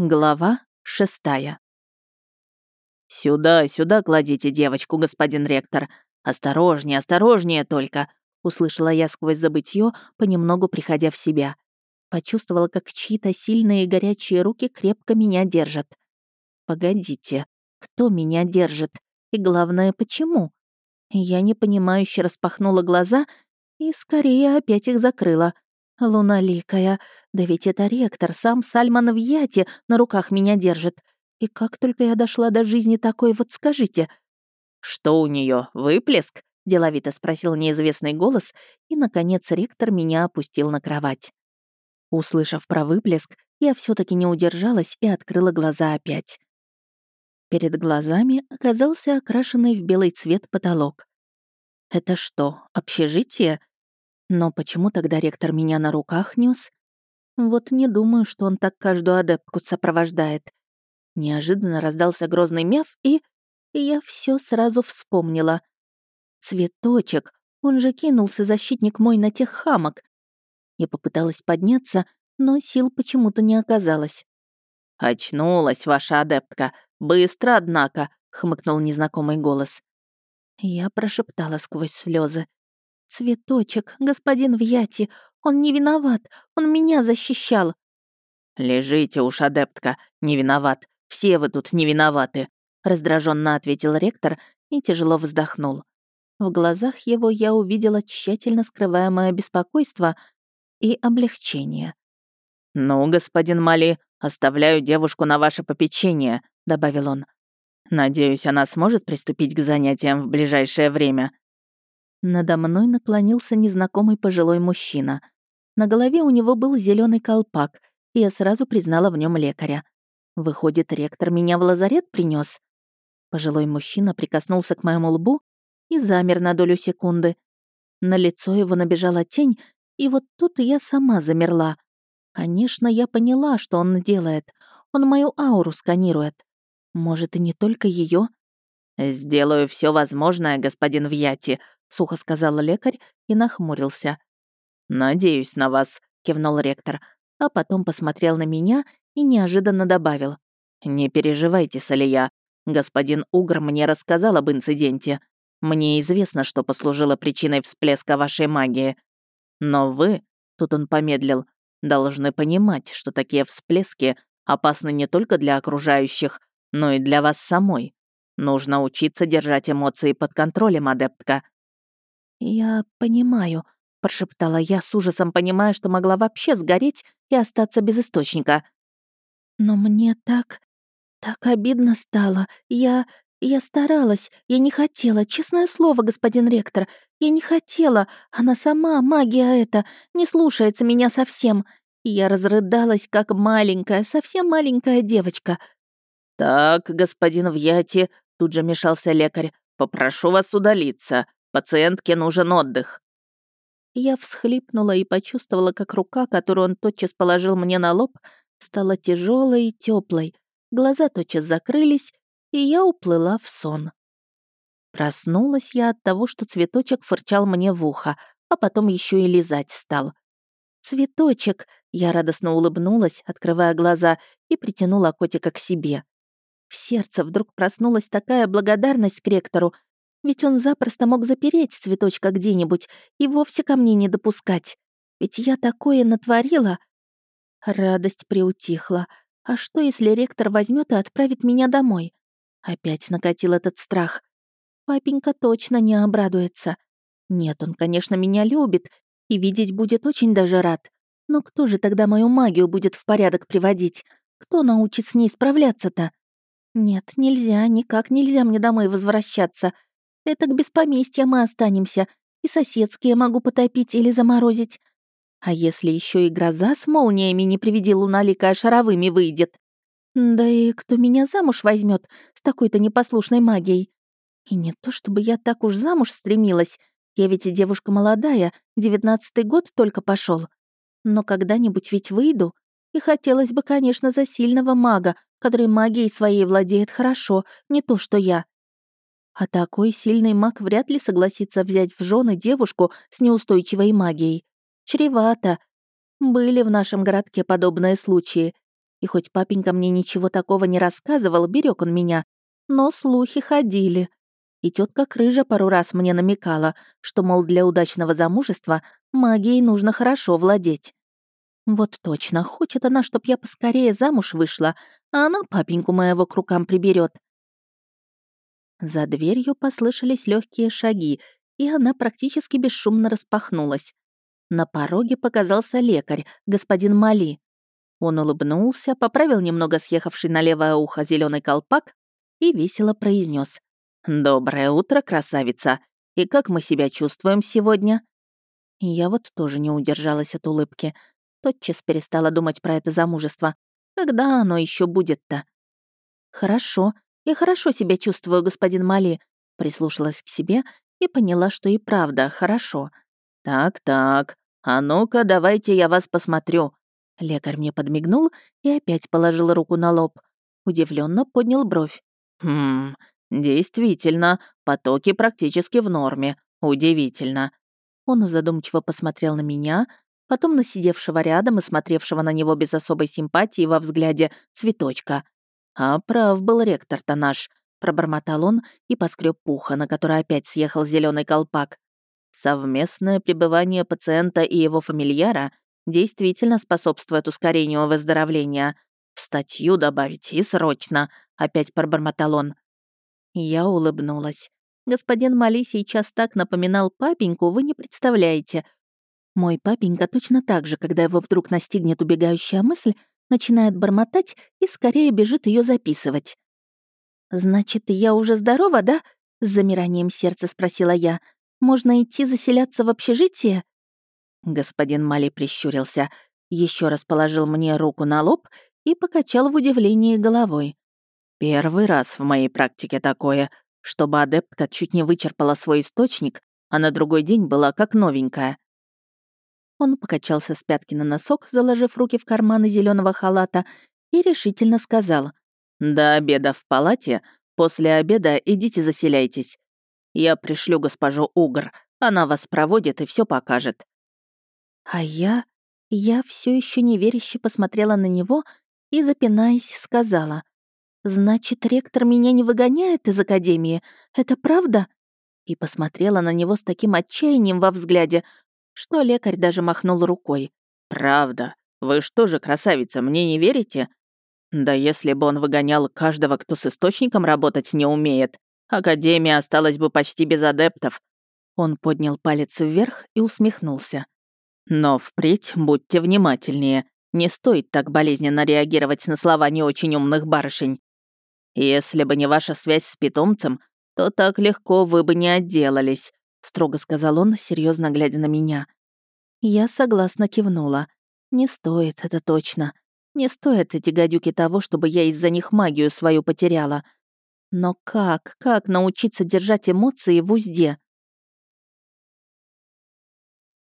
Глава шестая. «Сюда, сюда кладите девочку, господин ректор. Осторожнее, осторожнее только!» Услышала я сквозь забытье, понемногу приходя в себя. Почувствовала, как чьи-то сильные и горячие руки крепко меня держат. «Погодите, кто меня держит? И главное, почему?» Я непонимающе распахнула глаза и скорее опять их закрыла — Луналикая, да ведь это ректор, сам Сальман в Яте на руках меня держит. И как только я дошла до жизни такой, вот скажите. «Что у нее выплеск?» — деловито спросил неизвестный голос, и, наконец, ректор меня опустил на кровать. Услышав про выплеск, я все таки не удержалась и открыла глаза опять. Перед глазами оказался окрашенный в белый цвет потолок. «Это что, общежитие?» Но почему тогда ректор меня на руках нес? Вот не думаю, что он так каждую адептку сопровождает. Неожиданно раздался грозный мяв, и я все сразу вспомнила. Цветочек, он же кинулся, защитник мой, на тех хамок. Я попыталась подняться, но сил почему-то не оказалось. «Очнулась ваша адептка. Быстро, однако», — хмыкнул незнакомый голос. Я прошептала сквозь слезы. «Цветочек, господин Вьяти, он не виноват, он меня защищал». «Лежите уж, адептка, не виноват. Все вы тут не виноваты», — раздраженно ответил ректор и тяжело вздохнул. В глазах его я увидела тщательно скрываемое беспокойство и облегчение. «Ну, господин Мали, оставляю девушку на ваше попечение», — добавил он. «Надеюсь, она сможет приступить к занятиям в ближайшее время». Надо мной наклонился незнакомый пожилой мужчина. На голове у него был зеленый колпак, и я сразу признала в нем лекаря. Выходит, ректор меня в лазарет принес. Пожилой мужчина прикоснулся к моему лбу и замер на долю секунды. На лицо его набежала тень, и вот тут я сама замерла. Конечно, я поняла, что он делает. Он мою ауру сканирует. Может, и не только ее. «Сделаю все возможное, господин Вьяти», — сухо сказал лекарь и нахмурился. «Надеюсь на вас», — кивнул ректор, а потом посмотрел на меня и неожиданно добавил. «Не переживайте, Салия. Господин Угр мне рассказал об инциденте. Мне известно, что послужило причиной всплеска вашей магии. Но вы, тут он помедлил, должны понимать, что такие всплески опасны не только для окружающих, но и для вас самой. Нужно учиться держать эмоции под контролем, адептка. «Я понимаю», — прошептала я с ужасом, понимая, что могла вообще сгореть и остаться без источника. «Но мне так... так обидно стало. Я... я старалась. Я не хотела, честное слово, господин ректор. Я не хотела. Она сама, магия эта, не слушается меня совсем. Я разрыдалась, как маленькая, совсем маленькая девочка». «Так, господин Вьяти», — тут же мешался лекарь, — «попрошу вас удалиться». Пациентке нужен отдых». Я всхлипнула и почувствовала, как рука, которую он тотчас положил мне на лоб, стала тяжелой и теплой. Глаза тотчас закрылись, и я уплыла в сон. Проснулась я от того, что цветочек фырчал мне в ухо, а потом еще и лизать стал. «Цветочек!» — я радостно улыбнулась, открывая глаза, и притянула котика к себе. В сердце вдруг проснулась такая благодарность к ректору, ведь он запросто мог запереть цветочка где-нибудь и вовсе ко мне не допускать. Ведь я такое натворила. Радость приутихла. А что, если ректор возьмет и отправит меня домой? Опять накатил этот страх. Папенька точно не обрадуется. Нет, он, конечно, меня любит и видеть будет очень даже рад. Но кто же тогда мою магию будет в порядок приводить? Кто научит с ней справляться-то? Нет, нельзя, никак нельзя мне домой возвращаться — это к без поместья мы останемся, и соседские могу потопить или заморозить. А если еще и гроза с молниями не приведи луналикая шаровыми выйдет? Да и кто меня замуж возьмет с такой-то непослушной магией? И не то чтобы я так уж замуж стремилась, я ведь и девушка молодая, девятнадцатый год только пошел. Но когда-нибудь ведь выйду, и хотелось бы, конечно, за сильного мага, который магией своей владеет хорошо, не то что я. А такой сильный маг вряд ли согласится взять в жены девушку с неустойчивой магией. Чревато. Были в нашем городке подобные случаи. И хоть папенька мне ничего такого не рассказывал, берег он меня, но слухи ходили. И тетка Крыжа пару раз мне намекала, что, мол, для удачного замужества магией нужно хорошо владеть. Вот точно, хочет она, чтоб я поскорее замуж вышла, а она папеньку моего к рукам приберет. За дверью послышались легкие шаги, и она практически бесшумно распахнулась. На пороге показался лекарь, господин Мали. Он улыбнулся, поправил немного съехавший на левое ухо зеленый колпак и весело произнес: «Доброе утро, красавица! И как мы себя чувствуем сегодня?» Я вот тоже не удержалась от улыбки. Тотчас перестала думать про это замужество. Когда оно еще будет-то? «Хорошо, я хорошо себя чувствую, господин Мали», прислушалась к себе и поняла, что и правда хорошо. «Так-так, а ну-ка, давайте я вас посмотрю». Лекарь мне подмигнул и опять положил руку на лоб. Удивленно поднял бровь. «Хм, действительно, потоки практически в норме. Удивительно». Он задумчиво посмотрел на меня, потом на сидевшего рядом и смотревшего на него без особой симпатии во взгляде цветочка. «А прав был ректор-то наш», — пробормотал он и поскреб пуха, на который опять съехал зеленый колпак. Совместное пребывание пациента и его фамильяра действительно способствует ускорению выздоровления. В статью добавить и срочно, опять пробормотал он. Я улыбнулась. Господин Мали сейчас так напоминал папеньку, вы не представляете. Мой папенька точно так же, когда его вдруг настигнет убегающая мысль, начинает бормотать и скорее бежит ее записывать. «Значит, я уже здорова, да?» — с замиранием сердца спросила я. Можно идти заселяться в общежитие?» Господин Мали прищурился, еще раз положил мне руку на лоб и покачал в удивлении головой. «Первый раз в моей практике такое, чтобы адептка чуть не вычерпала свой источник, а на другой день была как новенькая». Он покачался с пятки на носок, заложив руки в карманы зеленого халата, и решительно сказал. «До обеда в палате, после обеда идите заселяйтесь. Я пришлю госпожу Угр. Она вас проводит и все покажет». А я... Я все еще неверяще посмотрела на него и, запинаясь, сказала. «Значит, ректор меня не выгоняет из академии? Это правда?» И посмотрела на него с таким отчаянием во взгляде, что лекарь даже махнул рукой. «Правда. Вы что же, красавица, мне не верите?» «Да если бы он выгонял каждого, кто с источником работать не умеет, Академия осталась бы почти без адептов. Он поднял палец вверх и усмехнулся. Но впредь будьте внимательнее. Не стоит так болезненно реагировать на слова не очень умных барышень. Если бы не ваша связь с питомцем, то так легко вы бы не отделались, строго сказал он, серьезно глядя на меня. Я согласно кивнула. Не стоит, это точно. Не стоит эти гадюки того, чтобы я из-за них магию свою потеряла. Но как, как научиться держать эмоции в узде?